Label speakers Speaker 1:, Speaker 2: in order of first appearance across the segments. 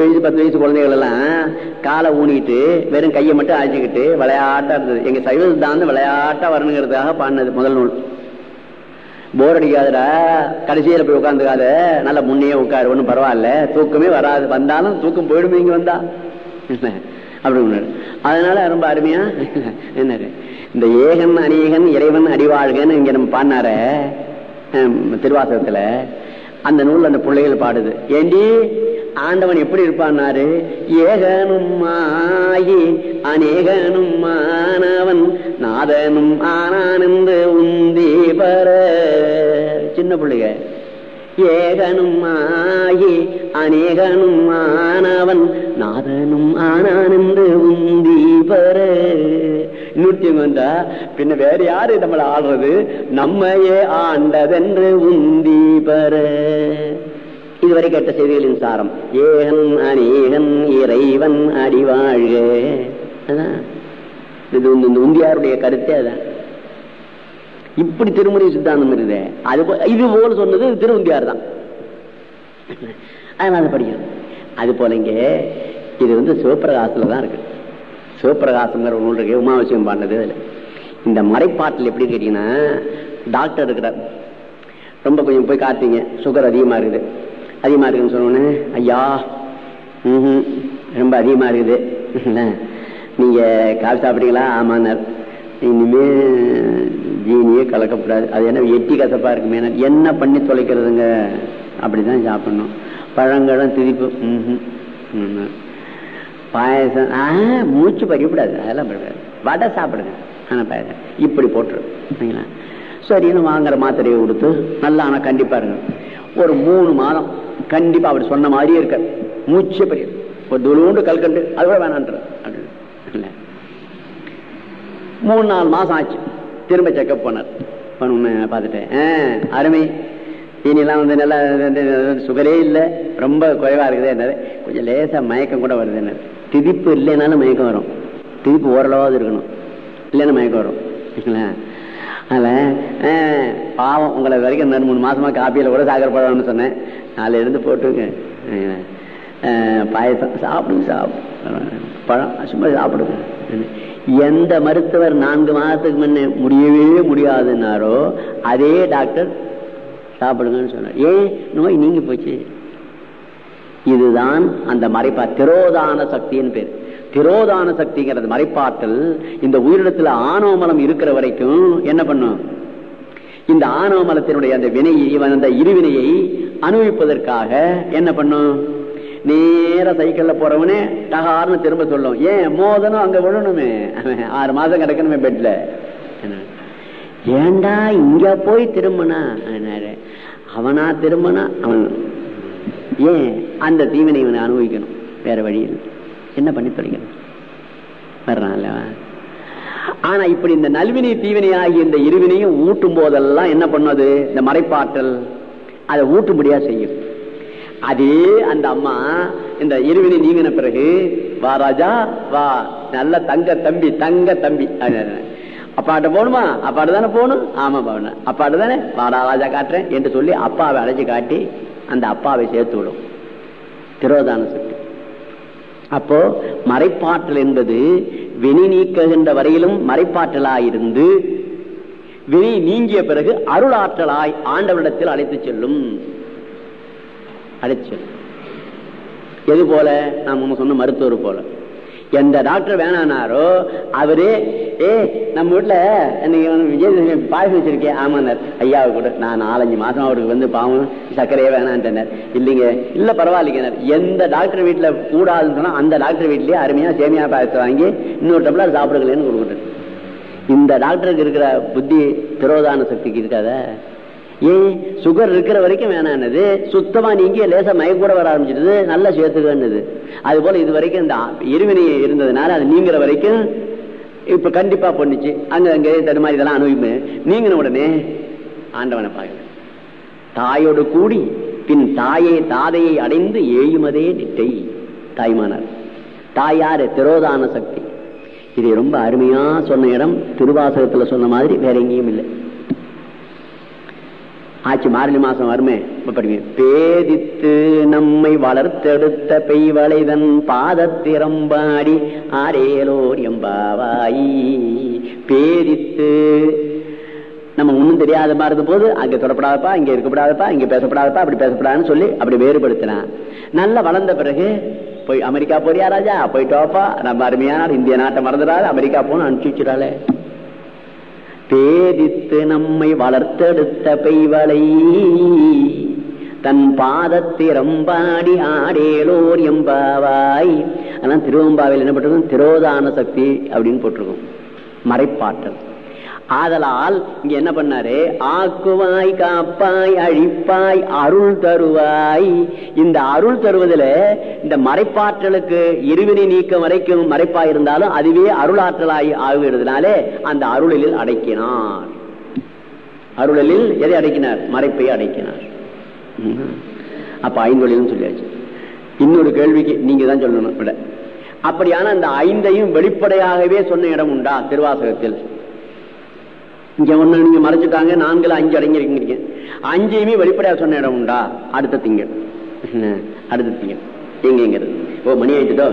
Speaker 1: எட்டு வயசு பத்து வயசு குழந்தைகள் எல்லாம் காலை ஊனிட்டு வெறும் கையை மட்டும் அழைச்சிக்கிட்டு விளையாட்டா இருந்தது. எங்க சைவ சித்தாந்தம் விளையாட்டா வரணுங்கிறதுக்காக பாடினது முதல் நூல். போர் அடிக்காதடா. கடைசியில போய் உட்காந்துக்காத நல்லா முன்னே உட்காரு. ஒன்றும் பரவாயில்ல. தூக்கமே வராது. வந்தாலும் தூக்கம் போயிடுமே இங்க வந்தா. என்ன? அப்படி அதனால ரொம்ப அருமையா என்ன இந்த ஏகன் அநேகன் இறைவன் அடிவாழ்கன்னு இங்க நம்ம பாடினார திருவாசகத்துல அந்த நூல் அந்த பிள்ளைகள் பாடுது. ஏண்டி? ஆண்டவன் எப்படி இருப்பான்னாரு? ஏகனும் மாயி அநேகனும் மாணவன் நாதனும் ஆனான் உந்தி பர. சின்ன பிள்ளைங்க ஏகனும் மாயி அநேகனும் ஆனவன் நாதனும் ஆனான் உந்தி பர. இன்னொருத்தி வந்தா பின்ன வேற யாரு நம்மளை ஆடுறது நம்மையே ஆண்டதென்று உந்தி பர. கேட்ட செய்திகளின் சாரம். ஏகன் அநேகன் இறைவன் அடிவாழ்க. இது இந்த இந்த உந்தியாருடைய கருத்தே அதான். இப்படி திருமுறை சித்தாந்தம் இருக்குது. அது இது போல சொன்னது திருவந்தியார் தான். அதனால படிக்கணும் அது போல இங்க இது வந்து சிவபிரகாசத்துல தான் இருக்கு. சிவப்பிரகாசங்கிற ஒரு நூல் இருக்கு. உமாவசியம் பாண்டது அதுல. இந்த மறைப்பாட்டில் எப்படி கேட்டீங்கன்னா டாக்டர் இருக்கிறார். ரொம்ப கொஞ்சம் போய் காத்தீங்க சுகர் அதிகமா இருக்குது. அதிகமா இருக்குன்னு சொன்னோன்னே ஐயா ம் ரொம்ப அதிகமா இருக்குது. நீங்கள் நீங்க காஃபி சாப்பிட்டீங்களா ஆமான்னார். இனிமே ஜீனியே கலக்கக்கூடாது அது என்ன எட்டி கசப்பா இருக்குமே என்ன? பண்ணி தொலைக்கிறதுங்க? அப்படிதான் சாப்பிடணும். பழங்களும் திதிப்பு ம் பாயசம். ஆ மூச்சு பறிக்கக்கூடாது அதெல்லாம் பரவாயில்ல. வடை சாப்பிடுங்க. ஆனா பாயசம் இப்படி போட்டுரு சரிங்களா? சரின்னு வாங்குற மாத்திரையை கொடுத்து நல்லா ஆனா கண்டிப்பா இருங்க. ஒரு மூணு மாதம் கண்டிப்பா அப்படி சொன்ன மாதிரியே இருக்க மூச்சே பெரிய ஒரு துளுண்டு கல்கண்டு அது கூட வேணான்ற மூணு நாலு மாசம் ஆச்சு. திரும்ப செக்கப் பண்ணார் பண்ண பார்த்துட்டேன். அருமை. இனிலாம் வந்து நல்லா சுகரே இல்லை. ரொம்ப குறைவா இருக்குது என்னது? கொஞ்சம் லேசா மயக்கம் கூட வருது என்ன திதிப்பு இல்லைனாலும் மயக்கம் வரும். திதிப்பு ஓரளவாவது இருக்கணும். இல்லைன்னா மயக்கம் வரும். அதில் பாவம். உங்களை வரைக்கும் ரெண்டு மூணு மாசமா காப்பியில கூட சாகர பழம்னு சொன்னேன். நாலு இருந்து போட்டுங்க பாயசம் சாப்பிடுங்க சாப்பிடு. பழம் சும்மா சாப்பிடுங்க. எந்த மருத்துவர் நான்கு மாதத்துக்கு முன்ன முடியவே முடியாதுன்னாரோ அதே டாக்டர் சாப்பிடுங்கன்னு சொன்னார். ஏன் நோய் நீங்கி போச்சு. இதுதான் அந்த மறைப்பா திரோதான சக்தின்னு பேர். திரோதான சக்திங்கிறது மறைப்பாற்றல். இந்த உயிரிடத்துல ஆணவமலம் இருக்கிற வரைக்கும் என்ன பண்ணும்? இந்த ஆணவமலத்தினுடைய அந்த வினை இவன் அந்த இருவினையை அனுபவிப்பதற்காக என்ன பண்ணும்? நேர சைக்கிள்ல போறவனே டகார்னு திரும்ப சொல்லும். ஏன் மோதனும் அங்க விழணுமே? அவன் ஆறு மாசம் கிடக்கணுமே பெட்ல. ஏண்டா இங்க போய் திரும்பினா? அவனா திரும்பினா? அவன் ஏன் அந்த தீவினை இவனை அனுபவிக்கணும்? வேற வழியில் என்ன பண்ணி தொலைக்கணும் வர்றான்ல ஆனா இப்படி இந்த நல்வினை தீவினை ஆகிய இந்த இருவினையும் ஊட்டும் போதெல்லாம் என்ன பண்ணது இந்த மறைப்பாற்றல் அதை ஊட்டும்படியா செய்யும். அதே அந்த அம்மா இந்த இருவினை நீங்கின பிறகு வா ராஜா வா நல்ல தங்க தம்பி தங்க தம்பி. அப்பாட்ட போகணுமா? அப்பாட்ட தானே போகணும்? ஆமா பவன அப்பாட்ட தானே? வாடா ராஜா காட்டுறேன். என்று சொல்லி அப்பாவை அழைச்சி காட்டி அந்த அப்பாவை சேர்த்து விடும். திரோதான சக்தி. அப்போ மறைப்பாற்றல் என்பது வெளி நீக்குகின்ற வரையிலும் மறைப்பாற்றலாயிருந்து வினை நீங்கிய பிறகு அருளாற்றலாய் ஆண்டவரிடத்தில் அழைத்து செல்லும். அழைத்து செல்லும். எது போல? நாம் சொன்ன மருத்துவர் போல. எந்த டாக்டர் வேணானாரோ அவரே ஏ நம்ம வீட்டுல இன்னைக்கு வந்து விஜய் பாயசம் வச்சிருக்கேன் ஆமாண்ணர் ஐயாவை கூட. நான் நாலஞ்சு மாசம் அவருக்கு வந்து பாவம் சர்க்கரையே வேணான்ட்டனர். இல்லைங்க. இல்ல பரவாயில்லைங்கனர் எந்த டாக்டர் வீட்டுல கூடாதுன்னு சொன்னா அந்த டாக்டர் வீட்லயே அருமையா சேமியா பாயசத்தை வாங்கி இன்னொரு டம்ளர் சாப்பிடுங்களேன்னு கொடுக்குறேன் இந்த டாக்டருக்கு இருக்கிற புத்தி திரோதான சக்திக்கு இருக்காத? ஏன் சுகர் இருக்கிற வரைக்கும் வேணானது சுத்தமா நீங்க லேசா மயக்கூட வர ஆரம்பிச்சிடுது. நல்லா சேர்த்துக்கன்னுது அது போல இது வரைக்கும் இந்த இருவினை இருந்ததுனால அது நீங்கிற வரைக்கும் இப்ப கண்டிப்பா பண்ணுச்சு. அங்க அங்க தடுமாறி இதெல்லாம் அனுபவிப்பு நீங்கின உடனே ஆண்டவனை பார்க்க தாயோடு கூடி பின் தாயை தாதையை அடைந்து ஏயுமதே நிட்டை. தாய்மானார். தாயாரு திரோதான சக்தி. இதை ரொம்ப அருமையா சொன்ன இடம். திருவாசகத்துல சொன்ன மாதிரி வேற எங்கேயும் இல்லை. ஆச்சு மார்கழி மாசம் வருமே. படிங்க. பேதித்து நம்மை வளர்த்தெடுத்த பெய்வளைதன் பாதத்திறம்பாடி ஆரேலோர் எம்பாவாயி. பேதித்து நம்ம ஒண்ணும் தெரியாத மாதிரி இருந்த போது அங்க தொடப்படாதப்பா இங்க இருக்கப்படாதப்பா இங்க பேசப்படாதப்பா அப்படி பேசப்படாதுன்னு சொல்லி அப்படி வேறுபடுத்தினான். நல்லா வளர்ந்த பிறகு போய் அமெரிக்கா போறியா ராஜா? போயிட்டு வாப்பா. நம்ம அருமையான இந்திய நாட்டை மறந்துடாது அமெரிக்கா போன அனுப்பிச்சுடாளே பேதித்து நம்மை வளர்த்தெடுத்த பெய்வளை தன் பாதத்திறம்பாடி ஆடேலோர் எம்பாவாய். அதான் திருவம்பாவையில் என்ன போட்டிருக்கும்? திரோதான சக்தி அப்படின்னு போட்டிருக்கோம். மறைப்பாட்டல் ஆதலால் இங்க என்ன பண்ணாரு? ஆக்குவாய் காப்பாய் அழிப்பாய் அருள் தருவாய். இந்த அருள் தருவதில் இந்த மறைப்பாற்றலுக்கு இருவினை நீக்கம் வரைக்கும் மறைப்பாய் இருந்தாலும் அதுவே அருளாற்றலாய் ஆகுகிறதுனாலே அந்த அருளில் அடைக்கினார். அருளில் எதை அடைக்கினார்? மறைப்பை அடைக்கினார். அப்ப ஐந்தொழிலும் சொல்லியாச்சு. இன்னொரு கேள்விக்கு நீங்க தான் சொல்லணும். அப்படியான அந்த ஐந்தையும் வெளிப்படையாகவே சொன்ன இடம் உண்டா? திருவாசகத்தில். இங்க ஒண்ணு நீங்க மறைச்சிட்டாங்க நான்குல அஞ்சு அடங்கிருக்கீங்க அஞ்சையுமே வெளிப்படையா சொன்ன இடம் உண்டா? அடுத்த திங்கள். அடுத்த திங்கள். எங்கிறது ஓ மணி ஆயிட்டுதோ?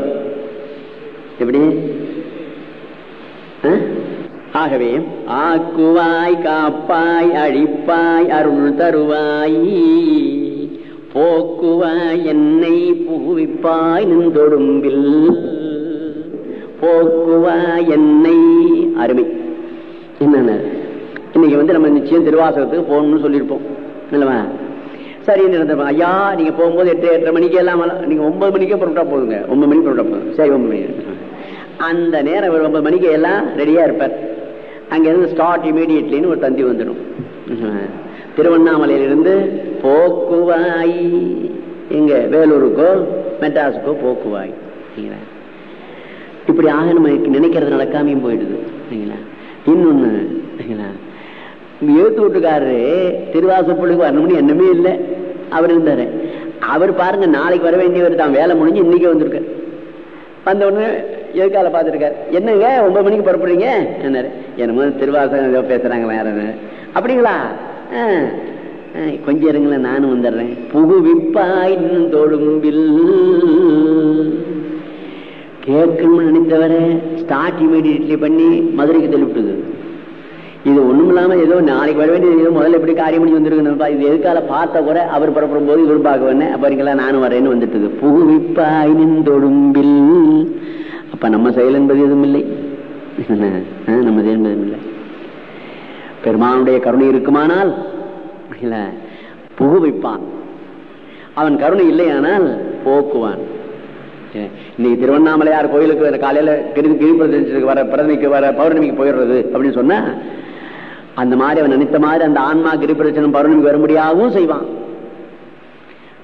Speaker 1: எப்படி? ஆகவே ஆக்குவாய் காப்பாய் அழிப்பாய் அருள் தருவாய். போக்குவாய் என்னை பூவிப்பாய் நின்றொடும்பில். போக்குவாய் என்னை அருமை. என்னென்ன? இன்னைக்கு வந்து நம்ம நிச்சயம் திருவாசகத்துக்கு போகணும்னு சொல்லியிருப்போம். இல்லவா சரி நடந்தப்ப ஐயா நீங்க போகும்போது எட்டு எட்டரை மணிக்கு எல்லாம் நீங்க ஒன்பது மணிக்கே புறப்பட்டா போதுங்க. ஒன்பது மணிக்கு புறப்பட்டா போதும். சரி ஒன்பது மணி. அந்த நேரம் ஒன்பது மணிக்கு எல்லாம் ரெடியா இருப்பார். அங்க இருந்து ஸ்டார்ட் இமீடியட்லின்னு ஒரு தந்தி வந்துடும். திருவண்ணாமலையிலிருந்து போக்குவாய். எங்க வேலூருக்கோ மெட்ராஸுக்கோ போக்குவாய். இப்படி ஆக நம்ம நினைக்கிறது நடக்காமையும் போயிடுது. இன்னொன்னு எழுத்து வீட்டுக்காரரு திருவாசப்பள்ளிக்கு வரணும்னு என்னமே இல்லை. அவர் இருந்தாரு. அவர் பாருங்க நாளைக்கு வர வேண்டியவர் தான். வேலை முடிஞ்சு இன்னைக்கு வந்திருக்க வந்த உடனே எதுக்கால பார்த்துருக்காரு? என்னங்க ஒன்பது மணிக்கு புறப்படுறீங்க? என்னாரு என்னமோ திருவாசகம் ஏதோ பேசுகிறாங்களா யாருன்னு அப்படிங்களா? கொஞ்சம் இருங்களேன் நானும் வந்துடுறேன். புகுவிப்பாய் தொழும்பில் கேட்கணும்னு நினைத்தவரை ஸ்டார்ட் இமீடியட்லி பண்ணி மதுரைக்கு தள்ளிவிட்டுது இது ஒண்ணும் இல்லாம ஏதோ நாளைக்கு வர வேண்டியது ஏதோ முதல்ல எப்படி காரியம் பண்ணி வந்திருக்கணும் இது எதுக்கால பார்த்த கூட அவர் புறப்படும் போது இவர் பார்க்க வேணேன் அப்பறீங்களா நானும் வரேன்னு வந்துட்டு புகுவிப்பாய் நின்றொடும்பில். அப்ப நம்ம செயல் என்பது எதுவும் இல்லை. நம்ம செயல் என்பதும் இல்லை. பெருமானுடைய கருணை இருக்குமானால் புகுவிப்பான். அவன் கருணை இல்லையானால் போக்குவான். இன்னைக்கு திருவண்ணாமலையார் கோயிலுக்கு காலையில கிரி கிரிபிரதேசத்துக்கு வர பிரதமிக்கு வர பௌர்ணமிக்கு போயிடுறது அப்படின்னு சொன்னா அந்த மாதிரி அவன் நினைத்த மாதிரி அந்த ஆன்மா கிரிபிரச்சனம் பௌர்ணமிக்கு வர முடியாகவும் செய்வான்.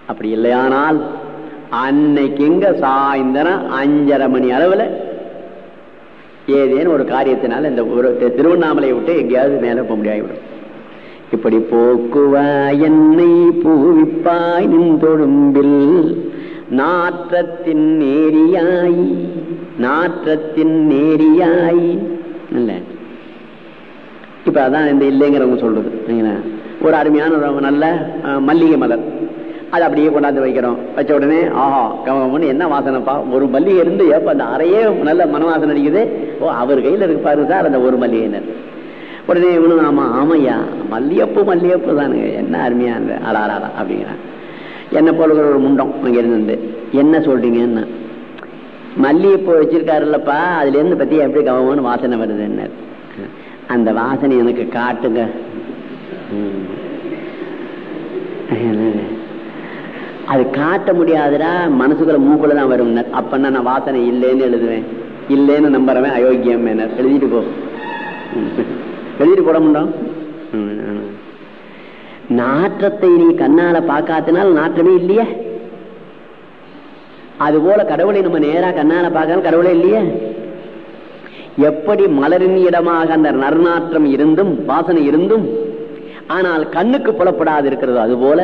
Speaker 1: அப்படி இல்லையானால் அன்னைக்கு எங்க சாயந்தரம் அஞ்சரை மணி அளவுல ஏதேனும் ஒரு காரியத்தினால இந்த திருவண்ணாமலையை விட்டு எங்கேயாவது மேல போக முடியாவிடும் இப்படி போக்குவாய் என்னை பூவிப்பாய் நின்றொழும்பில் நாற்றத்தின் நேரியாய் நாற்றத்தின் நேரியாய் இல்லை இப்ப அதான் இந்த இல்லைங்கிறவங்க சொல்றது. ஒரு அருமையான ஒரு நல்ல மல்லிகை மலர். அது அப்படியே கொண்டாந்து வைக்கிறோம். வச்ச உடனே ஆஹா கவனம்னு என்ன வாசனைப்பா? ஒரு மல்லிகை இருந்து எப்ப அந்த அறையே நல்ல மனவாசனை அடிக்குது. ஓ அவர் கையில இருக்கு பாருங்க சார் அந்த ஒரு மல்லிகைனர் உடனே இவனும் ஆமா ஆமையா மல்லிகைப்பூ மல்லிகைப்பூ தானுங்க. என்ன அருமையா அந்த அடாராடா அப்படிங்கிறான். என்ன போல ஒரு முண்டம் அங்க இருந்து என்ன சொல்றீங்கன்னு. மல்லிகைப்பூ வச்சிருக்காருல்லப்பா அதுல இருந்து பத்தி எப்படி கவனம்னு வாசனை வருது என்ன அந்த வாசனை எனக்கு காட்டுங்க. அது காட்ட முடியாதுடா மனசுக்குள்ள மூக்குள்ளதான் வரும். அப்பன்னா நான் வாசனை இல்லைன்னு எழுதுவேன். இல்லைன்னு நம்புறவன் அயோக்கியம் என்ன? எழுதிட்டு போ. எழுதிட்டு போட முடியும்? நாற்றத்தை நீ கண்ணால பாக்காத்தினால் நாற்றமே இல்லையே? அது போல கடவுளை நம்ம நேரா கண்ணால பார்க்காம கடவுளே இல்லையே? எப்படி மலரின் இடமாக அந்த நறுநாற்றம் இருந்தும் வாசனை இருந்தும் ஆனால் கண்ணுக்கு புலப்படாது இருக்கிறது அதுபோல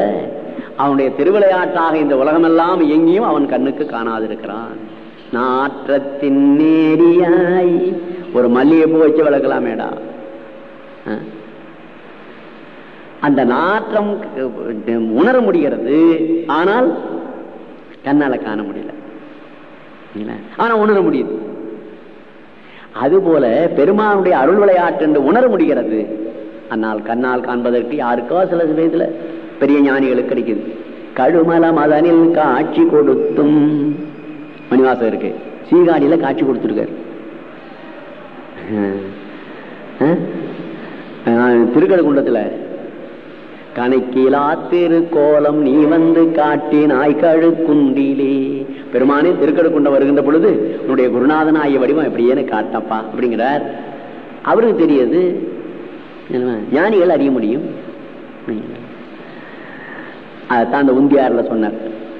Speaker 1: அவனுடைய திருவிளையாட்டாக இந்த உலகமெல்லாம் எங்கேயும் அவன் கண்ணுக்கு காணாதிருக்கிறான். நாற்றத்தின் நேரியாய் ஒரு மல்லிகைப்பூ வச்சு வளர்க்கலாமேடா. அந்த நாற்றம் உணர முடிகிறது ஆனால் கண்ணால காண முடியல. ஆனா உணர முடியுது. அதுபோல பெருமானுடைய அருள் விளையாட்டு என்று உணர முடிகிறது. ஆனால் கண்ணால் காண்பதற்கு யாருக்கோ சில சமயத்துல பெரிய ஞானிகளுக்கு கிடைக்குது. கழுமல மதனில் காட்சி கொடுத்தும். மணிவாசம் இருக்கு. சீகாடியில காட்சி கொடுத்துருக்காரு. திருக்கடுகுண்டத்துல கணக்கிலா திருக்கோலம் நீ வந்து காட்டி நாய்கழு குண்டிலே பெருமானே திருக்கடுக்குண்டம் வருகின்ற பொழுது உன்னுடைய குருநாதன் ஆகிய வடிவம் எப்படியேன்னு காட்டப்பா அப்படிங்கிறார். அவருக்கு தெரியாது. ஞானிகள் அறிய முடியும். அதான் அந்த உந்தியார்ல சொன்னார்.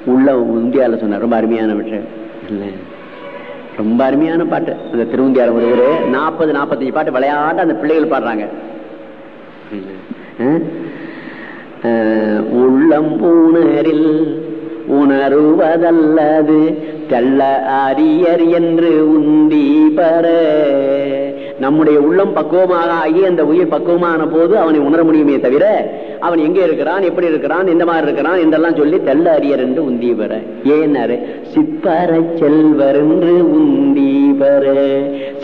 Speaker 1: உள்ள உந்தியார்ல சொன்னார். ரொம்ப அருமையான விஷயம். இல்லை. ரொம்ப அருமையான பாட்டு. அந்த திருவந்தியார் ஒரு நாற்பது நாற்பத்தஞ்சு பாட்டு விளையாட்டு அந்த பிள்ளைகள் பாடுறாங்க. உள்ளம் பூணரில் உணருவதல்லது. தெள்ள அரியர் என்று உந்தி பர. நம்முடைய உள்ளம் பக்குவமாக ஆகி அந்த உயிர் பக்குவமான போது அவனை உணர முடியுமே தவிர அவன் எங்கே இருக்கிறான் எப்படி இருக்கிறான் எந்த மாதிரி இருக்கிறான் என்றெல்லாம் சொல்லி தெள்ள அரியர் என்று உந்தி பெற ஏன்னாரு? சித்தர செல்வர் என்று உந்தி பெற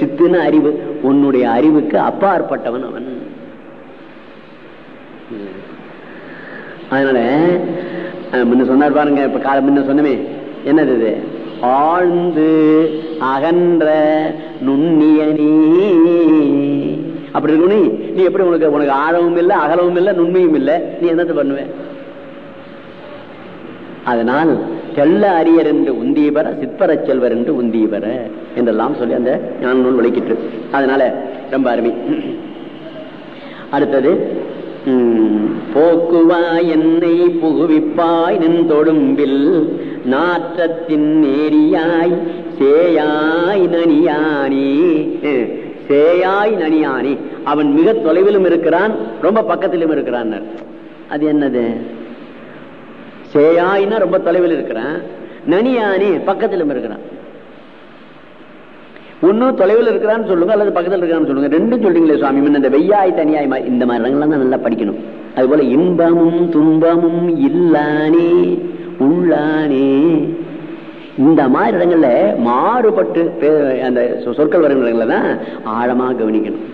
Speaker 1: சித்துன அறிவு உன்னுடைய அறிவுக்கு அப்பாற்பட்டவன் அவன். அதனால முன்ன சொன்னார் பாருங்க இப்ப கால முன்ன சொன்னமே. என்னது இது? ஆழ்ந்து அகன்ற நுண்ணிய நீ. அப்படி இருக்கு நீ எப்படி உனக்கு உனக்கு ஆழவும் இல்லை அகலவும் இல்லை நுண்மையும் இல்லை? நீ என்னத்தை பண்ணுவ? அதனால் தெள்ள அரியர் என்று உந்தியபர சிற்பர செல்வர் என்று உந்தியபர என்றெல்லாம் சொல்லி அந்த ஞான நூல் விளக்கிட்டு அதனால ரொம்ப அருமை. அடுத்தது போக்குவாய் என்னை புகுவிப்பாய் நின் தொடும்பில் நாற்றத்தின் நேரியாய் சேயாய் நனியானி. சேயாய் நனியானி. அவன் மிக தொலைவிலும் இருக்கிறான் ரொம்ப பக்கத்திலும் இருக்கிறான். அது என்னது? சேயாய்னா ரொம்ப தொலைவில் இருக்கிறான் நனியானி பக்கத்திலும் இருக்கிறான். ஒன்னும் தொலைவில் இருக்கிறான்னு சொல்லுங்க அல்லது பக்கத்தில் இருக்கிறான்னு சொல்லுங்க. ரெண்டும் சொல்றீங்களே சுவாமி இந்த வெய்யாய் தனியாய் இந்த மாதிரி இடங்கள்லாம் தான் நல்லா படிக்கணும். அது போல இன்பமும் துன்பமும் இல்லானே உள்ளானே. இந்த மாதிரி இடங்கள்ல மாறுபட்டு அந்த சொற்கள் வருகிற இடங்களை தான் ஆழமா கவனிக்கணும்.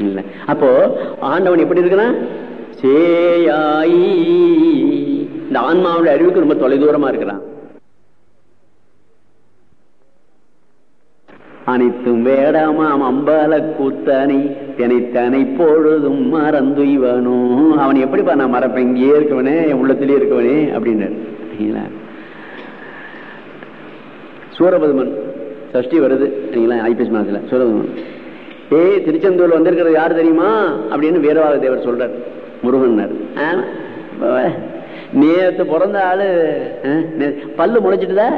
Speaker 1: இல்ல. அப்போ ஆண்டவன் எப்படி இருக்கிறான்? சேயாயி. இந்த ஆன்மாவுடைய அறிவுக்கு ரொம்ப தொலைதூரமா இருக்கிறான். அனைத்தும் வேடமாம் அம்பால கூத்தனை. தினைத்தனை பொழுதும் மறந்துய்வனோ அவன் எப்படிப்பா நான் மறப்பேன் இங்கேயே இருக்கவனே என் உள்ளத்திலே இருக்கவனே அப்படின்னு சூரபதுமன் சஷ்டி வருது. ஐபிஎஸ் மாதத்துல சூரபதுமன். ஏய் திருச்செந்தூர் வந்திருக்கிறது யாரு தெரியுமா? அப்படின்னு வீரவாக தேவர் சொல்றார் முருகன் நேத்து பிறந்த ஆளு பல்லு முளைச்சிட்டுதா?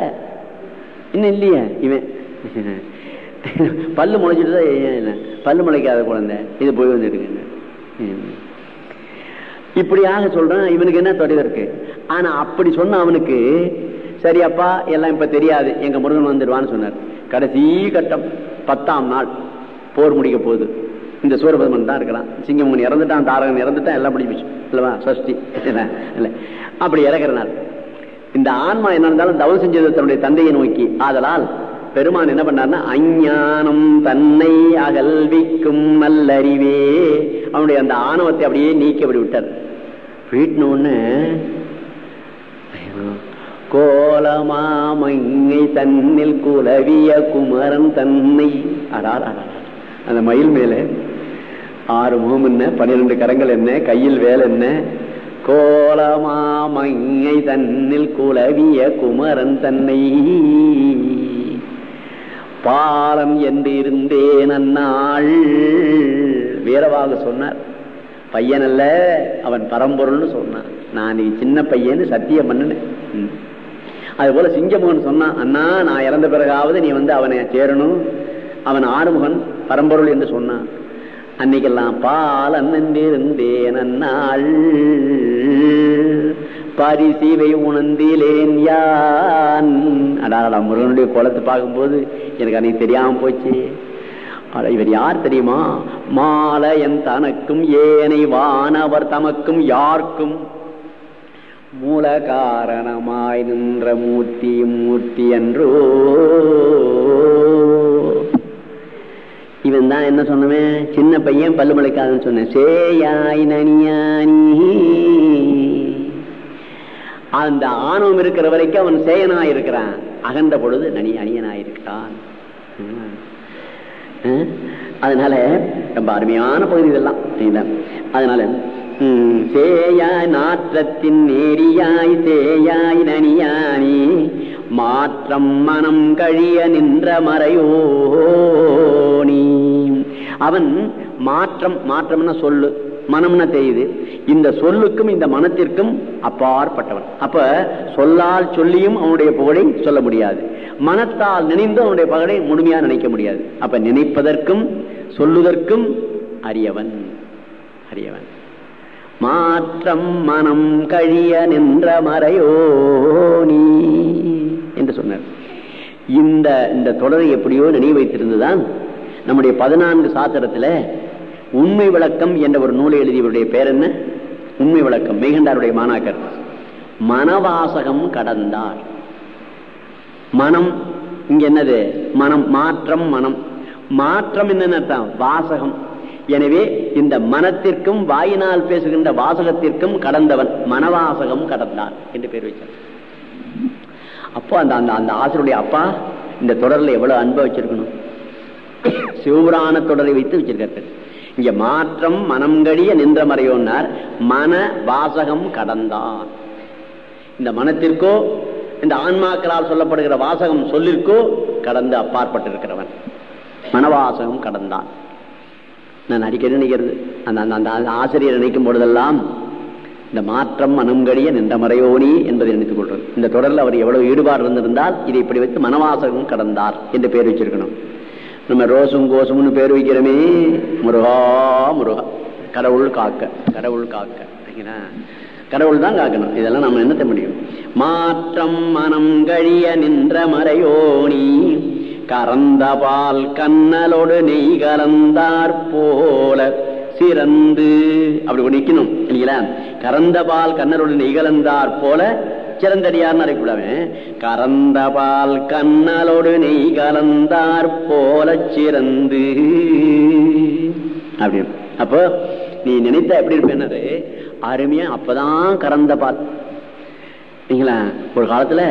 Speaker 1: இன்னும் இல்லையே இவன். பல்லு முளைச்சிட்டு தான் பல்லு முளைக்காத குழந்தை. இது போய் வந்துருக்கு இப்படியாக சொல்றான் இவனுக்கு என்ன தொடர் இருக்கு? ஆனா அப்படி சொன்ன அவனுக்கு சரி அப்பா எல்லாம் இப்ப தெரியாது. எங்க முருகன் வந்துடுவான்னு சொன்னார். கடைசி கட்டம் பத்தாம் நாள் போர் முடிக்க போகுது. இந்த சூரபதமன் தான் இருக்கிறான். சிங்கமன் இறந்துட்டான் தாரகன் இறந்துட்டான் எல்லாம் முடிச்சு இல்லவா? சஷ்டி. இல்லை அப்படி இறக்குற நாள். இந்த ஆன்மா என்ன இருந்தாலும் தவறு செஞ்சது தன்னுடைய தந்தையை நோக்கி. ஆதலால் பெருமான் என்ன பண்ணார்னா அஞ்ஞானம் தன்னை அகல்விக்கும் நல்லறிவே. அவனுடைய அந்த ஆணவத்தை அப்படியே நீக்கி அப்படி விட்டார். வீட்டினு கோலமாமங்கை தன்னில் குலவிய குமரன் தன்னை. அடார் அந்த மயில் மேல ஆறு முகம் என்ன பன்னிரண்டு கரங்கள் என்ன கையில் வேலை என்ன? கோலமாமங்கை தன்னில் குலவிய குமரன் தன்னை. பாலம் என்று இருந்தேன் அந்நாள். வீரவாக சொன்னார். பையன் அல்ல அவன் பரம்பொருள்னு சொன்னான். நான் நீ சின்ன பையன்னு சத்தியம் பண்ணினேன். அது போல சிங்கமுகன் சொன்னான் அண்ணா நான் இறந்த பிறகாவது நீ வந்து அவனை சேரணும். அவன் ஆறுமுகன் பரம்பொருள் என்று சொன்னான். அன்னைக்கெல்லாம் பாலன் என்றிருந்தேன் அந்நாள். பரிசீவை உணர்ந்திலேன் யான். அடாடா முருகனுடைய குளத்தை பார்க்கும்போது எனக்கு அன்னைக்கு தெரியாம போச்சு. இவர் யார் தெரியுமா? மாலையன் தனக்கும் ஏனை வானவர் தமக்கும் யாருக்கும்? மூல காரணமாய் நின்ற மூர்த்தி மூர்த்தி என்றோ. இவன் தான் என்ன சொன்னவன்? சின்ன பையன் பல்லு முளைக்காதுன்னு சொன்னேன். சேயாய் நனியானி. அந்த ஆணவம் இருக்கிற வரைக்கும் அவன் சேயனாயிருக்கிறான் அகன்ற பொழுது நனி அணியனாயிருக்கிறான் அதனால ரொம்ப அருமையான பகுதி இதெல்லாம். இதுதான். அதனால சேயாய் நாற்றத்தின் நேரியாய் சேயாய் நனியானி மாற்றம் மனம் கழிய நின்ற மறையோனி. அவன் மாற்றம் மாற்றம்னா சொல்லு. மனம்னா தெரியுது. இந்த சொல்லுக்கும் இந்த மனத்திற்கும் அப்பாற்பட்டவன். அப்ப சொல்லால் சொல்லியும் அவனுடைய புகழை சொல்ல முடியாது. மனத்தால் நினைந்து அவனுடைய பகலை முழுமையா நினைக்க முடியாது. அப்ப நினைப்பதற்கும் சொல்லுவதற்கும் அறியவன் அறியவன் மாற்றம் மனம் கழிய நின்ற மறையோனி என்று சொன்னார். இந்த இந்த தொடரை எப்படியோ நினைவு வைத்திருந்துதான் நம்முடைய பதினான்கு சாத்திரத்துல உண்மை விளக்கம் என்ற ஒரு நூலை எழுதியவருடைய பேர் என்ன? உண்மை விளக்கம் மெய்கண்டாருடைய மாணாக்கர். மனவாசகம் கடந்தார். மனம் இங்க என்னது? மனம் மாற்றம் மனம். மாற்றம் என்னன்னு அர்த்தம்? வாசகம். எனவே இந்த மனத்திற்கும் வாயினால் பேசுகின்ற வாசகத்திற்கும் கடந்தவன் மனவாசகம் கடந்தான் என்று பேர் வச்சார் அப்போ அந்த அந்த அந்த ஆசிரியருடைய அப்பா இந்த தொடர்ல எவ்வளவு அன்பை வச்சிருக்கணும்? சிவபுராண தொடரை வைத்து வச்சிருக்காரு. இங்க மாற்றம் மனம் கழிய நின்ற மறையோன்னார் மன வாசகம் கடந்தான் இந்த மனத்திற்கோ இந்த ஆன்மாக்களால் சொல்லப்படுகிற வாசகம் சொல்லிற்கோ கடந்து அப்பாற்பட்டிருக்கிறவன். மனவாசகம் கடந்தான். நான் அடிக்கடி நினைக்கிறது. அந்த அந்த அந்த ஆசிரியர் நினைக்கும் பொழுதெல்லாம் இந்த மாற்றம் மனம் நின்ற மறையோனி என்பதை நினைத்துக் கொள்றது இந்த தொடரில் அவர் எவ்வளவு ஈடுபாடு இருந்திருந்தால் இதை இப்படி வைத்து மனவாசகம் கடந்தார் என்று பேர் வச்சிருக்கணும். நம்ம ரோசும் கோசும்னு பேர் வைக்கிறோமே. முருகா முருகா. கடவுள் காக்க கடவுள் காக்க. கடவுள் தான் காக்கணும் இதெல்லாம் நம்ம என்னத்த முடியும்? மாற்றம் மனம் கழிய நின்ற மறையோனி கறந்த பால் கண்ணலோடு நெய் கலந்தார் போல சிறந்து அப்படி கொண்டு நிக்கணும் இல்லைங்களா? கறந்த பால் கண்ணலோடு நெய் கலந்தார் போல சிறந்தடியார்னு அறைக்கூடாவன் கறந்த பால் கண்ணலோடு நெய் கலந்தார் போல சிறந்து. அப்படி. அப்போ நீ நினைத்த எப்படி இருப்பேன்னு அருமையா அப்பதான் கறந்த பால். சரிங்களா ஒரு காலத்துல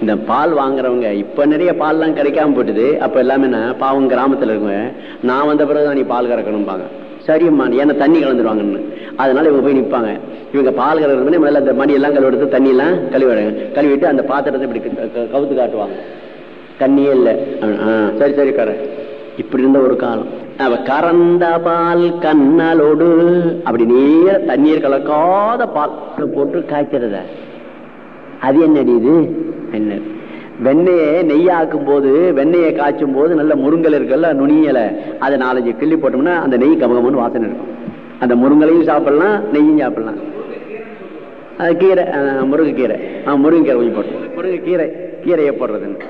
Speaker 1: இந்த பால் வாங்குறவங்க இப்ப நிறைய பால்லாம் கிடைக்காம போட்டுது. அப்ப எல்லாமே பாவம் கிராமத்துல இருக்கவங்க நான் வந்த பிறகு நீ பால் கறக்கணும்பாங்க. சரிம்மா ஏன்னா தண்ணி கலந்துருவாங்கன்னு. அதனால இவங்க போய் நிற்பாங்க இவங்க பால் கறக்கணும் முதல்ல அந்த மணி எல்லாம் கழுவிடுத்து தண்ணி எல்லாம் கழுவி கழுவிட்டு அந்த பாத்திரத்தை இப்படி கவுத்து காட்டுவாங்க. தண்ணியே இல்லை. ஆ, சரி சரி கர இப்படி இருந்த ஒரு காலம். கறந்த பால் கண்ணலோடு அப்படி நேர தண்ணீர் கலக்காத பால் போட்டு காய்ச்சறத அது என்னடி இது? என்ன? வெண்ணெயை நெய்யாக்கும் போது வெண்ணெயை காய்ச்சும் போது நல்ல முருங்கல் இருக்குல்ல நுனியலை. அதை நாலஞ்சு கிள்ளி போட்டோம்னா அந்த நெய் கமகமன்னு வாசனை இருக்கும். அந்த முருங்கலையும் சாப்பிடலாம் நெய்யும் சாப்பிடலாம். அது கீரை முருங்கைக்கீரை. ஆ முருங்கைக்கீரை கொஞ்சம் போட்டு. முருங்கைக்கீரை கீரையை போடுறதுன்னு.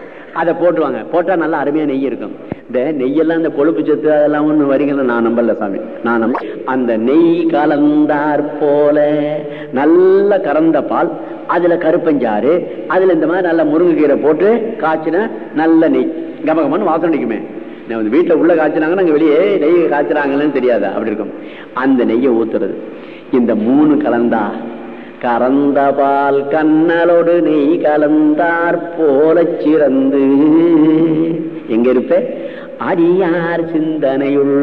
Speaker 1: அதை போட்டுவாங்க போட்டா நல்லா அருமையா நெய் இருக்கும். இந்த நெய்யெல்லாம் இந்த கொழுப்பு சத்து அதெல்லாம் ஒண்ணு வரீங்கள நான் நம்பல சாமி. நான் நம்ப அந்த நெய் கலந்தார் போல நல்ல கறந்த பால் அதுல கருப்பஞ்சாறு அதுல இந்த மாதிரி நல்ல முருங்கைக்கீரை போட்டு காய்ச்சின நல்ல நெய். கமகமன்னு வாசம் அடிக்குமே. வந்து வீட்டுல உள்ள காய்ச்சினாங்கன்னா அங்க வெளியே நெய் காய்ச்சுறாங்கன்னு தெரியாதா? அப்படி இருக்கும். அந்த நெய்யை ஊத்துறது. இந்த மூணு கலந்தா கறந்த பால் கண்ணலோடு நெய் கலந்தார் போல சிறந்து. எங்க இருப்ப அடியார் சிந்தனையுள்.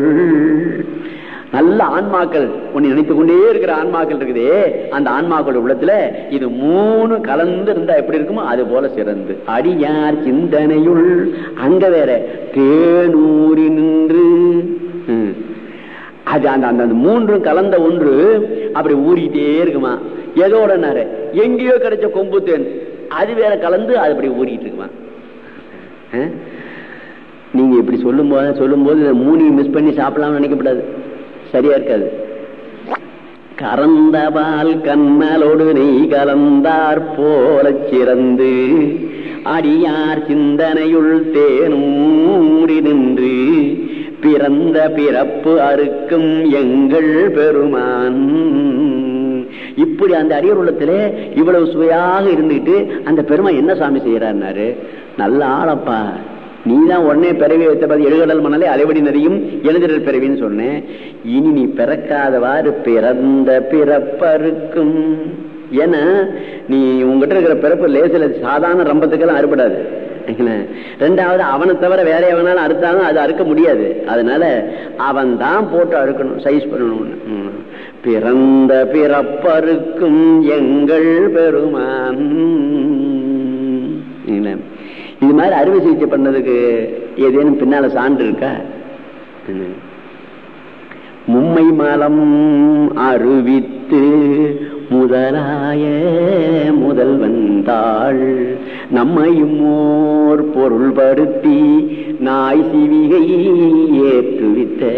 Speaker 1: நல்ல ஆன்மாக்கள். உன்னை நினைத்து கொண்டே இருக்கிற ஆன்மாக்கள் இருக்குதே. அந்த ஆன்மாக்கள் உள்ளத்துல இது மூணு கலந்து இருந்தா எப்படி இருக்குமோ அது போல சிறந்து. அடியார் சிந்தனையுள். அங்க வேற தேனூரி நின்று. அது அந்த அந்த மூன்றும் கலந்த ஒன்று அப்படி ஊறிட்டே இருக்குமா? எதோட நேர எங்கேயோ கிடைச்ச கொம்பு தேன். அது வேற கலந்து அது அப்படி ஊறிட்டு இருக்குமா? ஆ? நீங்க இப்படி சொல்லும் போது சொல்லும் போது இதை மூணையும் மிஸ் பண்ணி சாப்பிடலாம்னு நினைக்கப்படாது. சரியா இருக்காது. கறந்த பால் கண்ணலோடு நெய் கலந்தார் போல சிறந்து அடியார் சிந்தனையுள் தேனூறி நின்று பிறந்த பிறப்பு அறுக்கும் எங்கள் பெருமான். இப்படி அந்த அரியர் உள்ளத்திலே இவ்வளவு சுவையாக இருந்துகிட்டு அந்த பெருமா என்ன சாமி செய்யறாரு நல்ல ஆளப்பா. நீ தான் உடனே பிறவி வைத்த எழுகடல் மணலை அலைவடி நதியும் எழுதிடல் பிறவின்னு சொன்னேன். இனி நீ பிறக்காதவாறு பிறந்த பிறப்பருக்கும் ஏன்னா நீ உங்ககிட்ட இருக்கிற பிறப்பு லேசில் சாதாரண ரம்பத்துக்கெல்லாம் அறுபடாது. ரெண்டாவது அவனை தவிர வேற எவனாலும் அறுத்தாலும் அது அறுக்க முடியாது. அதனால அவன் தான் போட்டு அறுக்கணும் சைஸ் பண்ணணும் பிறந்த பிறப்பறுக்கும் எங்கள் பெருமான். இது மாதிரி அறுவை சிகிச்சை பண்ணதுக்கு ஏதேனும் பின்னால சான்று இருக்கா? மும்மை மலம் அருவித்து முதலாய முதல் வந்தாள் நம்மையும் ஓர் பொருள்படுத்தி நாய் சிவிகை ஏற்றுவித்த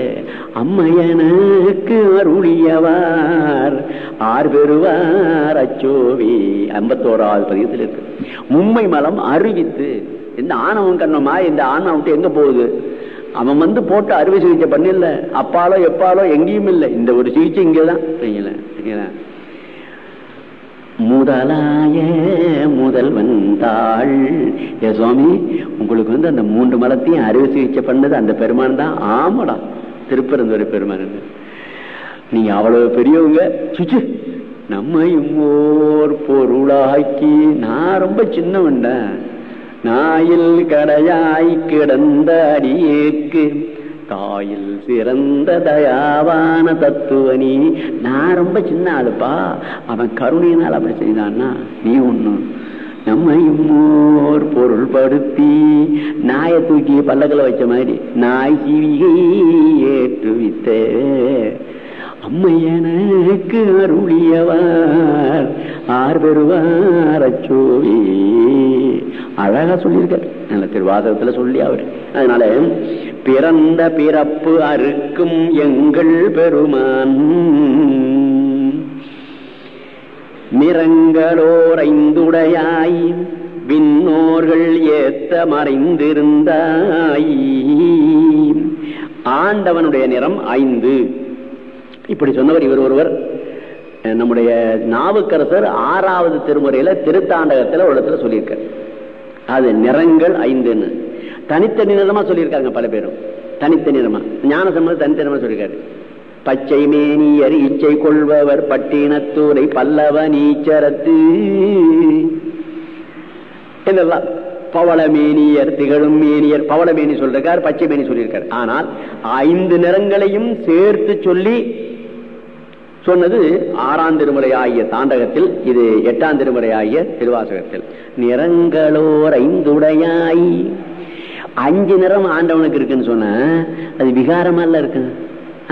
Speaker 1: அம்மையனுக்கு அருளியவார். ஆர் பெறுவார் அச்சோவி. ஐம்பத்தோராவது பதியத்தில் இருக்கு. மும்மை மலம் அறிவித்து இந்த ஆணவம் கண்ணமா இந்த ஆணவம் விட்டு எங்க போகுது? அவன் வந்து போட்டு அறுவை சிகிச்சை பண்ணல அப்பாலோ எப்பாலோ எங்கேயும் இல்லை. இந்த ஒரு சிகிச்சை இங்கதான். முதலாய முதல்வன் தாள். ஏ சுவாமி உங்களுக்கு வந்து அந்த மூன்று மலத்தையும் அறுவை சிகிச்சை பண்ணது அந்த பெருமான் தான். ஆமாடா திருப்பரந்தூர் பெருமான் நீங்க அவ்வளவு பெரியவங்க. சுச்சு நம்மையும் ஓர் பொருளாக்கி. நான் ரொம்ப சின்னவன்டா. நாயில் கடையாய் கிடந்த அடியேக்கு தாயில் சிறந்த தயாவான தத்துவனி நான் ரொம்ப சின்ன ஆளுப்பா. அவன் கருணையினால் அப்படி செய்தான்னா நீ ஒண்ணு நம்மையும் ஓர் பொருள் படுத்தி நாயை தூக்கி பல்லக்கில் வச்ச மாதிரி நாய் சீவிகை ஏற்றுவித்த. அம்மையனுக்கு அருளியவார் ஆர் பெறுவார் அச்சோவி. அழகா சொல்லியிருக்கார். நல்ல திருவாதகத்துல சொல்லி அவர். அதனால பிறந்த பிறப்பு அறுக்கும் எங்கள் பெருமான். நிறங்களோரைந்துடையாய் விண்ணோர்கள் ஏத்த மறைந்திருந்தாய். ஆண்டவனுடைய நிறம் ஐந்து. இப்படி சொன்னவர் இவர் ஒருவர். நம்முடைய நாவுக்கரசர் ஆறாவது திருமுறையில திருத்தாண்டகத்தில் ஒரு இடத்துல சொல்லியிருக்கார். அது நிறங்கள் ஐந்துன்னு. தனித்தனி நிறமா சொல்லியிருக்காங்க பல பேரும். தனித்தனி நிறமா. ஞான சம்பந்தம் தனித்தனிமா சொல்லியிருக்காரு. பச்சை மேனியர் இச்சை கொள்பவர் பட்டினத்தூரை பல்லவ நீச்சரத்து. என்னெல்லாம்? பவள மேனியர் திகழும் மேனியர். பவள மேனி சொல்றார் பச்சை மேனி சொல்லியிருக்கார். ஆனால் ஐந்து நிறங்களையும் சேர்த்து சொல்லி சொன்னது ஆறாம் திருமுறை ஆகிய தாண்டகத்தில் இது எட்டாம் திருமுறை ஆகிய திருவாசகத்தில். நிறங்களோர் ஐந்துடையாய். அஞ்சு நிறம் ஆண்டவனுக்கு இருக்குன்னு சொன்ன அது விகாரமால இருக்கு.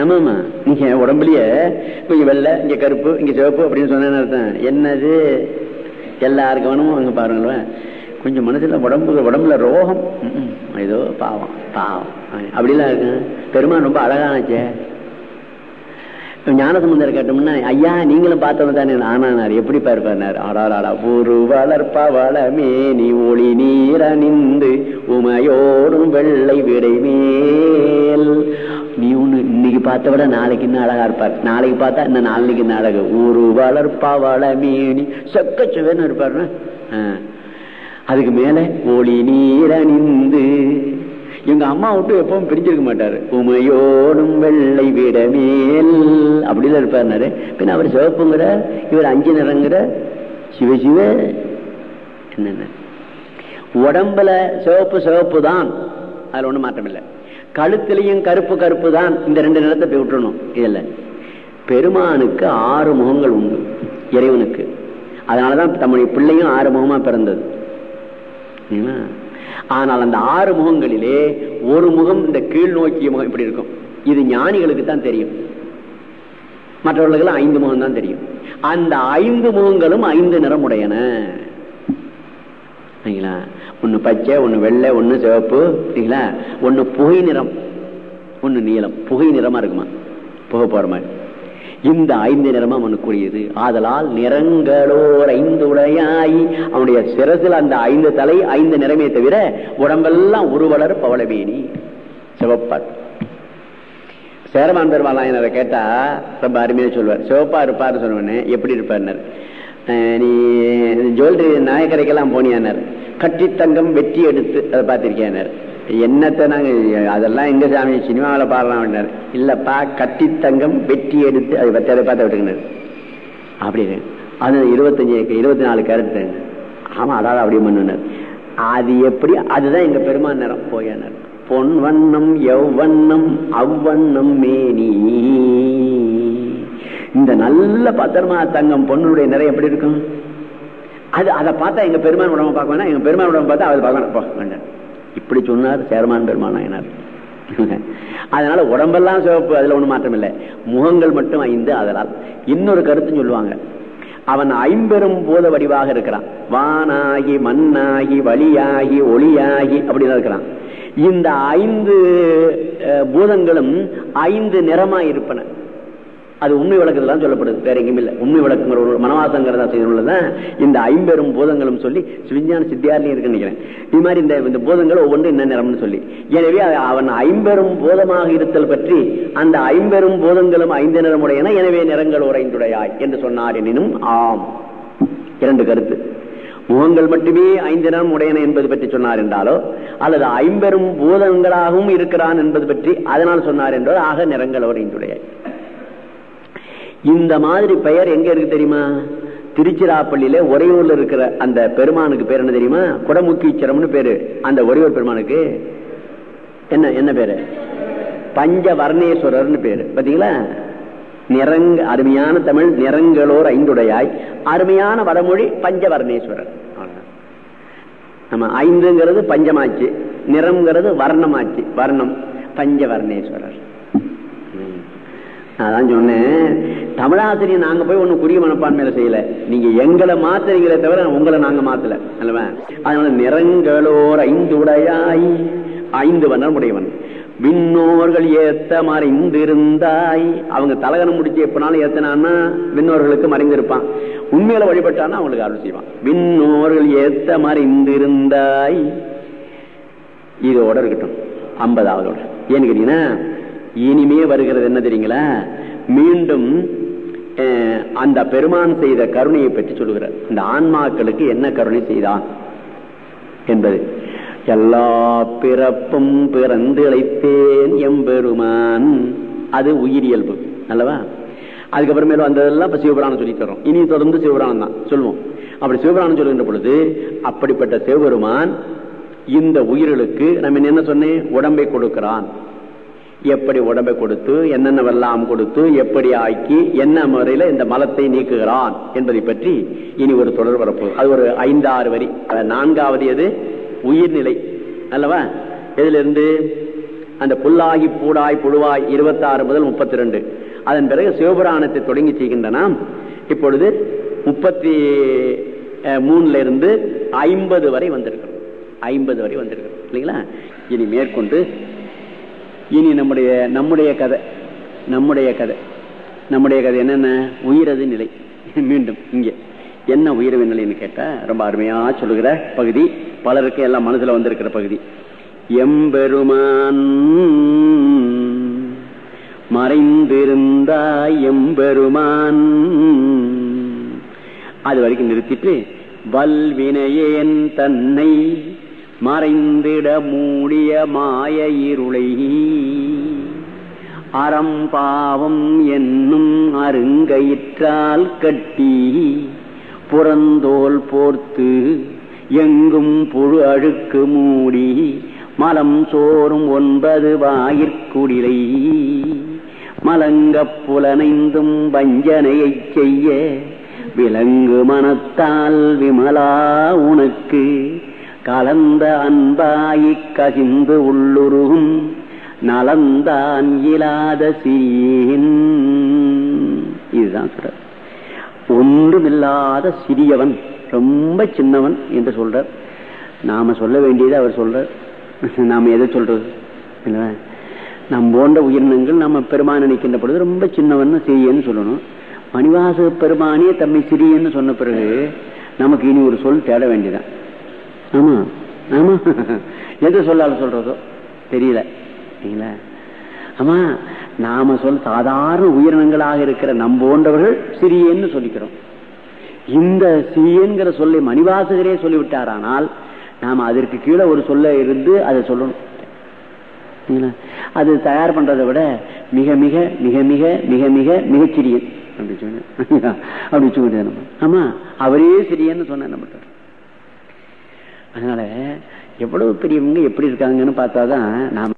Speaker 1: ஆமாமா நீங்க உடம்புலயே கொஞ்சம் வெள்ளை இங்க கருப்பு இங்க சிவப்பு அப்படின்னு சொன்னேன்னு அர்த்தம். என்னது? எல்லாருக்கும் வேணும் அங்க பாருங்களேன் கொஞ்சம் மனசுல உடம்பு உடம்புல ரோகம். ஏதோ பாவம் பாவம். அப்படிலாம் இருக்கு. பெருமான் ரொம்ப அழகானச்சே ஞானசம்பந்தர் கேட்டோம்னா ஐயா நீங்களும் பார்த்தவங்க தானே ஆனானார் எப்படி பார்ப்பார் ஆடாடாடா ஒரு வளர்ப்பவளமே நீ ஒளி நீர் அணிந்து உமையோடும் வெள்ளை விடை மேல். நீ ஒண்ணு இன்னைக்கு பார்த்த விட நாளைக்கு இன்னும் அழகா இருப்பார். நாளைக்கு பார்த்தா இன்னும் நாளைக்கு இன்னும் அழகு. ஒரு வளர்ப்பவளமே நீ செக்கச்சுவேன்னு இருப்பார் அதுக்கு மேல ஒளி நீர் அணிந்து எங்க அம்மா விட்டு எப்பவும் பிரிஞ்சிருக்க மாட்டாரு. உமையோடும் வெள்ளை விடமேல். மேல் அப்படிதான் இருப்பாரு பின்ன அவர் சிவப்புங்கிற இவர் அஞ்சு நிறங்கிற சிவ சிவ என்னென்ன? உடம்புல சிவப்பு சிவப்பு தான். அதுல ஒன்றும் மாற்றம் இல்லை. கழுத்திலையும் கருப்பு கருப்பு தான். இந்த ரெண்டு நிறத்தை போய் விட்டுணும் இதில். பெருமானுக்கு ஆறு முகங்கள் உண்டு. இறைவனுக்கு. அதனாலதான் தம்முடைய பிள்ளையும் ஆறு முகமா பிறந்தது. ஆனால் அந்த ஆறு முகங்களிலே ஒரு முகம் இந்த கீழ் நோக்கிய முகம் இப்படி இருக்கும். இது ஞானிகளுக்கு தான் தெரியும். மற்றவர்களுக்கு ஐந்து முகம் தான் தெரியும். அந்த ஐந்து முகங்களும் ஐந்து நிறம் சரிங்களா? ஒண்ணு பச்சை ஒண்ணு வெள்ளை ஒண்ணு சிவப்பு சரிங்களா? புகை நிறம் ஒண்ணு நீளம் புகை நிறமா இருக்குமா? புகை போற மாதிரி. இந்த ஐந்து நிறமும் அவனுக்குரியது. ஆதலால் நிறங்களோர் ஐந்து உடையாய் அவனுடைய சிரசில் அந்த ஐந்து தலை ஐந்து நிறமே தவிர உடம்பெல்லாம் உருவலர் பவளவேணி சிவப்பார் சேரமான் பெருமாளாயனரை கேட்டா ரொம்ப அருமையா சொல்லுவார் சிவப்பா இருப்பாரு சொன்னவனே எப்படி இருப்பார் நீ ஜுவல்லரி நாயக்கரைக்கெல்லாம் போனியானார். கட்டி தங்கம் வெட்டி எடுத்து அதை பார்த்திருக்கியானார். என்னத்தை நாங்கள் அதெல்லாம் எங்க சாமி சினிமாவில் பாடலாம் அப்படின்னாரு. இல்லப்பா கட்டி தங்கம் வெட்டி எடுத்து அதை பத்தி அதை பார்த்து விட்டுக்கினார். அப்படின்னு அது இருபத்தஞ்சு இருபத்தி நாலு கேரட் ஆமா அதாவது அப்படியே பண்ணுனார். அது எப்படி அதுதான் எங்க பெருமான் நேரம் போயினார். பொன் வண்ணம் எவ்வண்ணம் அவ்வண்ணம் மேனி. இந்த நல்ல பத்திரமா தங்கம் பொண்ணுடைய நிறை எப்படி இருக்கும்? அது அதை பார்த்தா எங்க பெருமான் உடம்பு பார்க்க எங்க பெருமான் உடம்பு பார்த்தா அதை பார்க்கணும் இப்படி சொன்னார் சேர்மான் பெருமான் அதனால உடம்பெல்லாம் சிவப்பு அதுல ஒண்ணு மாற்றம் இல்லை முகங்கள் மட்டும் ஐந்து அதனால் இன்னொரு கருத்து சொல்லுவாங்க. அவன் ஐம்பெரும் போத வடிவாக இருக்கிறான். வானாகி மண்ணாகி வழியாகி ஒளியாகி அப்படின்னு இருக்கிறான். இந்த ஐந்து பூதங்களும் ஐந்து நிறமா இருப்பன. அது உண்மை விளக்கத்துல தான் சொல்லப்படுது. வேற எங்கேயும் இல்லை. உண்மை விளக்குங்கிற ஒரு மனவாசங்கிறதா செய்துள்ளதான் இந்த ஐம்பெரும் பூதங்களும் சொல்லி விஞ்ஞான சித்தியாரிலையும் இருக்குன்னு நினைக்கிறேன். இது மாதிரி இந்த இந்த பூதங்கள் ஒவ்வொன்றும் என்ன நிறம்னு சொல்லி. எனவே அவன் ஐம்பெரும் பூதமாக இருத்தல் பற்றி அந்த ஐம்பெரும் பூதங்களும் ஐந்து நிறமுடையன எனவே நிறங்கள் உரைந்துடையாய் என்று சொன்னார் எனினும் ஆம். இரண்டு கருத்து. முகங்கள் மட்டுமே ஐந்து நிறம் உடையன என்பது பற்றி சொன்னார் என்றாலோ அல்லது ஐம்பெரும் பூதங்களாகவும் இருக்கிறான் என்பது பற்றி அதனால் சொன்னார் என்றோ ஆக நிறங்கள் உறைந்துடையாய். இந்த மாதிரி பெயர் எங்க இருக்கு தெரியுமா? திருச்சிராப்பள்ளியில ஒரையூர்ல இருக்கிற அந்த பெருமானுக்கு பேர் என்ன தெரியுமா? குடமுக்கீச்சரம்னு பேரு. அந்த ஒரையூர் பெருமானுக்கு. என்ன என்ன பேரு? பஞ்சவர்ணேஸ்வரர்னு பேரு. பாத்தீங்களா? நிறங்க அருமையான தமிழ் நிறங்களோர் ஐந்துடையாய். அருமையான வடமொழி பஞ்சவர்ணேஸ்வரர். நம்ம ஐந்துங்கிறது பஞ்சமாச்சு நிறம்ங்கிறது வர்ணமாச்சு வர்ணம் பஞ்சவர்ணேஸ்வரர். அதான் சொன்னேன். தமிழாசிரியர் நாங்க போய் ஒண்ணு குடிய மனப்பான்மையில செய்யல. நீங்க எங்களை மாத்துறீங்களே தவிர உங்களை நாங்க மாத்தல. அல்லவா? அதனால நிறங்களோர் ஐந்து உடையாய் ஐந்து வண்ணம் உடையவன் விண்ணோர்கள் ஏத்த மறைந்திருந்தாய் அவங்க தலகனம் முடிச்சு எப்பனாலும் ஏத்தனான்னா விண்ணோர்களுக்கு மறைந்திருப்பான். உண்மையில வழிபட்டான்னா அவங்களுக்கு அருள் செய்வான். விண்ணோர்கள் ஏத்த மறைந்திருந்தாய் இதோட இருக்கட்டும். ஐம்பதாவதோட ஏன்னு கேட்டீங்கன்னா இனிமே வருகிறது என்ன தெரியுங்களா? மீண்டும் அந்த பெருமான் செய்த கருணையை பற்றி சொல்லுகிறார். இந்த ஆன்மாக்களுக்கு என்ன கருணை செய்தான் என்பது. எல்லா பிறப்பும் பிறந்து இழைத்தேன் எம்பெருமான் அது உயிரியல்பு. அல்லவா? அதுக்கப்புறமேல வந்ததெல்லாம் இப்ப சிவபுராணம் சொல்லி தரோம் இனி தொடர்ந்து சிவபுராணம் தான். சொல்லுவோம். அப்படி சிவபுராணம் சொல்லுகின்ற பொழுது அப்படிப்பட்ட சிவபெருமான் இந்த உயிர்களுக்கு நம்ம என்ன சொன்னேன்? உடம்பை கொடுக்கிறான். எப்படி உடம்பை கொடுத்து என்னென்னவெல்லாம் கொடுத்து எப்படி ஆக்கி என்ன முறையில இந்த மலத்தை நீக்குகிறான் என்பதை பற்றி இனி ஒரு தொடர் வரப்போகுது. அது ஒரு ஐந்தாறு வரி. நான்காவது எது? உயிர்நிலை. அல்லவா? எதுல இருந்து அந்த புல்லாகி பூடாய் புழுவாய் இருபத்தாறு முதல் முப்பத்தி ரெண்டு அதன் பிறகு சிவபுராணத்தை தொடங்கி செய்கின்றன. இப்பொழுது முப்பத்தி மூணுல இருந்து ஐம்பது வரை வந்திருக்கிறோம் ஐம்பது வரை வந்திருக்கிறோம் இல்லைங்களா? இனி மேற்கொண்டு இனி நம்முடைய நம்முடைய கதை நம்முடைய கதை. நம்முடைய கதை என்னென்ன? உயிரது நிலை. மீண்டும் இங்கே. என்ன உயிரவு நிலைன்னு கேட்டால் ரொம்ப அருமையாக சொல்லுகிற பகுதி பலருக்கு எல்லாம் மனதில் வந்திருக்கிற பகுதி. எம்பெருமான் மறைந்திருந்தாய் எம்பெருமான். அது வரைக்கும் நிறுத்திட்டு வல்வினையேன் தன்னை மறைந்திட மூடிய மாய இருளை அறம்பாவம் என்னும் அருங்கயிற்றால் கட்டி புறந்தோல் போர்த்து எங்கும் புழு அழுக்கு மூடி மலம் சோறும் ஒன்பது வாயிற்குடிலை. மலங்கப் புலனைந்தும் வஞ்சனையைச் செய்ய விலங்கு மனத்தால் விமலா உனக்கு கலந்த அன்பாயிக் கசிந்து உள்ளுருகும் நலந்தான் இயலாத சீன் இதுதான் சொல்ற ஒன்றுமில்லாத சிறியவன் ரொம்ப சின்னவன் என்று சொல்றார். நாம சொல்ல வேண்டியது அவர் சொல்றார். நாம எதை சொல்றது? நம் போன்ற உயிரினங்கள் நம்ம பெருமான் நினைக்கின்ற பொழுது ரொம்ப சின்னவன் சிறியன்னு சொல்லணும். மணிவாச பெருமானே தம்மை சிறியன்னு சொன்ன பிறகு நமக்கு இனி ஒரு சொல் தேட வேண்டியதான் ஆமா. ஆமா. எது சொல்லால சொல்றதோ? தெரியல. சரிங்களா ஆமா நாம சொல் சாதாரண உயிரினங்களாக இருக்கிற நம்போன்றவர்கள் சிறியன்னு சொல்லிக்கிறோம். இந்த சிறியன்கிற சொல்லை மணிவாசகரே சொல்லிவிட்டாரானால் நாம அதற்கு கீழே ஒரு சொல்ல இருந்து அதை சொல்லணும். அது தயார் பண்றதை விட மிக மிக மிக மிக மிக மிக மிகச்சிறியன் அப்படி சொன்ன அப்படி சொல்லிட்டு நம்ம. ஆமா அவரே சிறியன்னு சொன்ன என்ன பண்றாரு அதனால எவ்வளவு பெரியவங்க எப்படி இருக்காங்கன்னு பார்த்தாதான் நாம